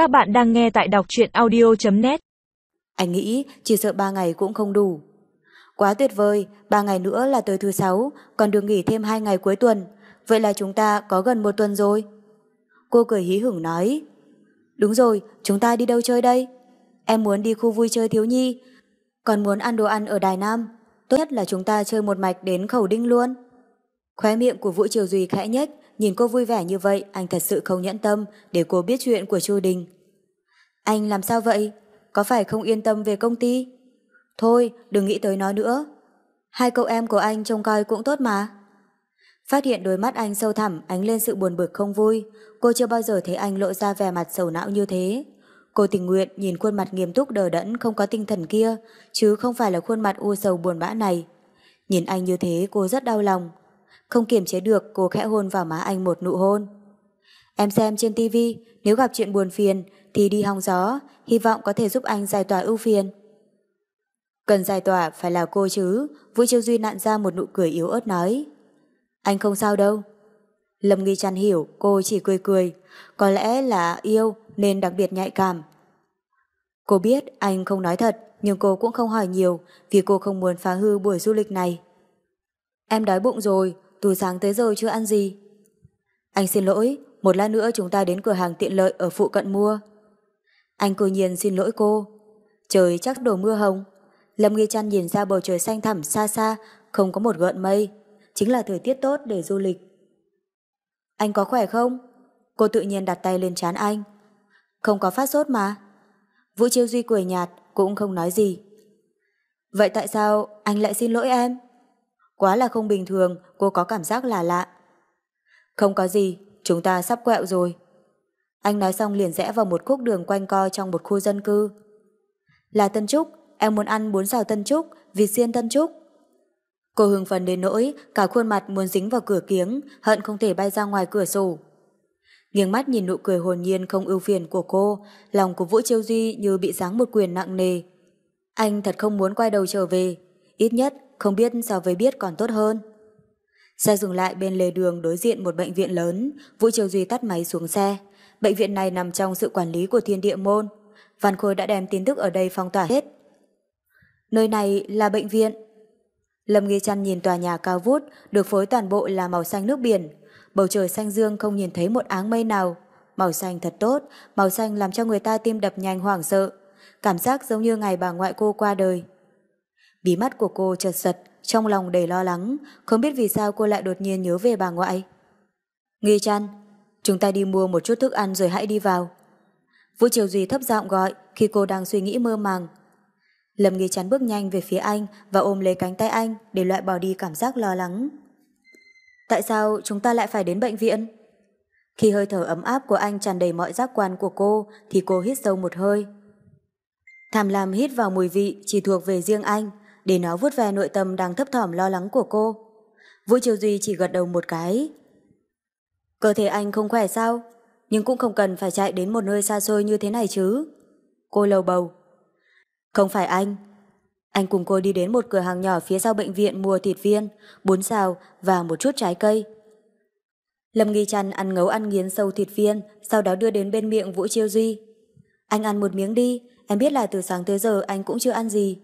Các bạn đang nghe tại đọc truyện audio.net Anh nghĩ chỉ sợ ba ngày cũng không đủ. Quá tuyệt vời, ba ngày nữa là tới thứ sáu, còn được nghỉ thêm hai ngày cuối tuần. Vậy là chúng ta có gần một tuần rồi. Cô cười hí hửng nói. Đúng rồi, chúng ta đi đâu chơi đây? Em muốn đi khu vui chơi thiếu nhi, còn muốn ăn đồ ăn ở Đài Nam. Tốt nhất là chúng ta chơi một mạch đến khẩu đinh luôn. Khóe miệng của Vũ Triều Duy khẽ nhếch, nhìn cô vui vẻ như vậy, anh thật sự không nhẫn tâm để cô biết chuyện của Chu Đình. Anh làm sao vậy? Có phải không yên tâm về công ty? Thôi, đừng nghĩ tới nó nữa. Hai cậu em của anh trông coi cũng tốt mà. Phát hiện đôi mắt anh sâu thẳm ánh lên sự buồn bực không vui. Cô chưa bao giờ thấy anh lộ ra vẻ mặt sầu não như thế. Cô tình nguyện nhìn khuôn mặt nghiêm túc đờ đẫn không có tinh thần kia, chứ không phải là khuôn mặt u sầu buồn bã này. Nhìn anh như thế cô rất đau lòng. Không kiềm chế được cô khẽ hôn vào má anh một nụ hôn. Em xem trên tivi nếu gặp chuyện buồn phiền thì đi hong gió, hy vọng có thể giúp anh giải tỏa ưu phiền. Cần giải tỏa phải là cô chứ, Vũ Chiêu Duy nặn ra một nụ cười yếu ớt nói. Anh không sao đâu. Lâm Nghi chăn hiểu cô chỉ cười cười, có lẽ là yêu nên đặc biệt nhạy cảm. Cô biết anh không nói thật, nhưng cô cũng không hỏi nhiều vì cô không muốn phá hư buổi du lịch này. Em đói bụng rồi, từ sáng tới giờ chưa ăn gì. Anh xin lỗi, một lát nữa chúng ta đến cửa hàng tiện lợi ở phụ cận mua. Anh cô nhiên xin lỗi cô. Trời chắc đổ mưa hồng. Lâm Nghi Trăn nhìn ra bầu trời xanh thẳm xa xa, không có một gợn mây. Chính là thời tiết tốt để du lịch. Anh có khỏe không? Cô tự nhiên đặt tay lên trán anh. Không có phát sốt mà. Vũ Chiêu Duy cười nhạt, cũng không nói gì. Vậy tại sao anh lại xin lỗi em? Quá là không bình thường, cô có cảm giác là lạ. Không có gì, chúng ta sắp quẹo rồi. Anh nói xong liền rẽ vào một khúc đường quanh co trong một khu dân cư. Là Tân Trúc, em muốn ăn bún xào Tân Trúc, vịt xiên Tân Trúc. Cô hưng phấn đến nỗi, cả khuôn mặt muốn dính vào cửa kiếng, hận không thể bay ra ngoài cửa sổ. Nghiêng mắt nhìn nụ cười hồn nhiên không ưu phiền của cô, lòng của Vũ Chiêu Duy như bị giáng một quyền nặng nề. Anh thật không muốn quay đầu trở về, ít nhất không biết so với biết còn tốt hơn. Xe dừng lại bên lề đường đối diện một bệnh viện lớn, Vũ Triều Duy tắt máy xuống xe. Bệnh viện này nằm trong sự quản lý của thiên địa môn. Văn Khôi đã đem tin tức ở đây phong tỏa hết. Nơi này là bệnh viện. Lâm Nghi Trăn nhìn tòa nhà cao vút, được phối toàn bộ là màu xanh nước biển. Bầu trời xanh dương không nhìn thấy một áng mây nào. Màu xanh thật tốt, màu xanh làm cho người ta tim đập nhanh hoảng sợ. Cảm giác giống như ngày bà ngoại cô qua đời. Bí mắt của cô chợt giật, trong lòng đầy lo lắng, không biết vì sao cô lại đột nhiên nhớ về bà ngoại. Nghi chăn, chúng ta đi mua một chút thức ăn rồi hãy đi vào. Vũ Triều Duy thấp giọng gọi khi cô đang suy nghĩ mơ màng. Lâm Nghi chắn bước nhanh về phía anh và ôm lấy cánh tay anh để loại bỏ đi cảm giác lo lắng. Tại sao chúng ta lại phải đến bệnh viện? Khi hơi thở ấm áp của anh tràn đầy mọi giác quan của cô thì cô hít sâu một hơi. Tham lam hít vào mùi vị chỉ thuộc về riêng anh để nó vuốt về nội tâm đang thấp thỏm lo lắng của cô. Vũ Triều Duy chỉ gật đầu một cái. Cơ thể anh không khỏe sao? Nhưng cũng không cần phải chạy đến một nơi xa xôi như thế này chứ. Cô lầu bầu. Không phải anh. Anh cùng cô đi đến một cửa hàng nhỏ phía sau bệnh viện mua thịt viên, bún xào và một chút trái cây. Lâm Nghi Trăn ăn ngấu ăn nghiến sâu thịt viên, sau đó đưa đến bên miệng Vũ Chiêu Duy. Anh ăn một miếng đi, em biết là từ sáng tới giờ anh cũng chưa ăn gì.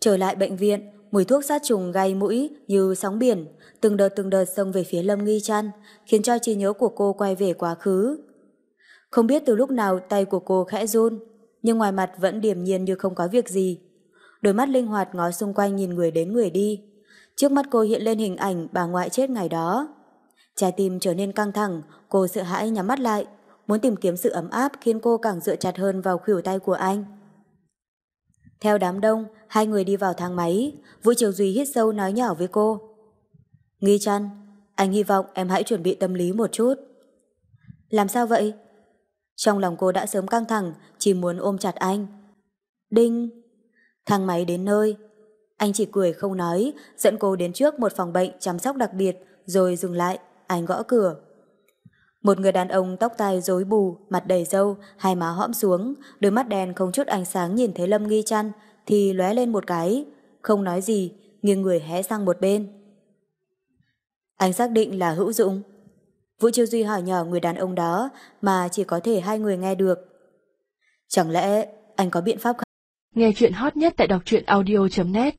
Trở lại bệnh viện, mùi thuốc sát trùng gây mũi như sóng biển, từng đợt từng đợt xông về phía Lâm Nghi Trăn, khiến cho trí nhớ của cô quay về quá khứ. Không biết từ lúc nào tay của cô khẽ run, nhưng ngoài mặt vẫn điềm nhiên như không có việc gì. Đôi mắt linh hoạt ngó xung quanh nhìn người đến người đi. Trước mắt cô hiện lên hình ảnh bà ngoại chết ngày đó. Trái tim trở nên căng thẳng, cô sợ hãi nhắm mắt lại, muốn tìm kiếm sự ấm áp khiến cô càng dựa chặt hơn vào khuỷu tay của anh. Theo đám đông, hai người đi vào thang máy, Vũ Triều Duy hít sâu nói nhỏ với cô. Nghi chăn, anh hy vọng em hãy chuẩn bị tâm lý một chút. Làm sao vậy? Trong lòng cô đã sớm căng thẳng, chỉ muốn ôm chặt anh. Đinh! Thang máy đến nơi. Anh chỉ cười không nói, dẫn cô đến trước một phòng bệnh chăm sóc đặc biệt, rồi dừng lại, anh gõ cửa. Một người đàn ông tóc tai rối bù, mặt đầy râu, hai má hõm xuống, đôi mắt đen không chút ánh sáng nhìn thấy Lâm Nghi Trăn, thì lóe lên một cái, không nói gì, nghiêng người hé sang một bên. Anh xác định là hữu dụng. Vũ Chiêu Duy hỏi nhỏ người đàn ông đó mà chỉ có thể hai người nghe được. Chẳng lẽ anh có biện pháp không? Nghe chuyện hot nhất tại đọc truyện audio.net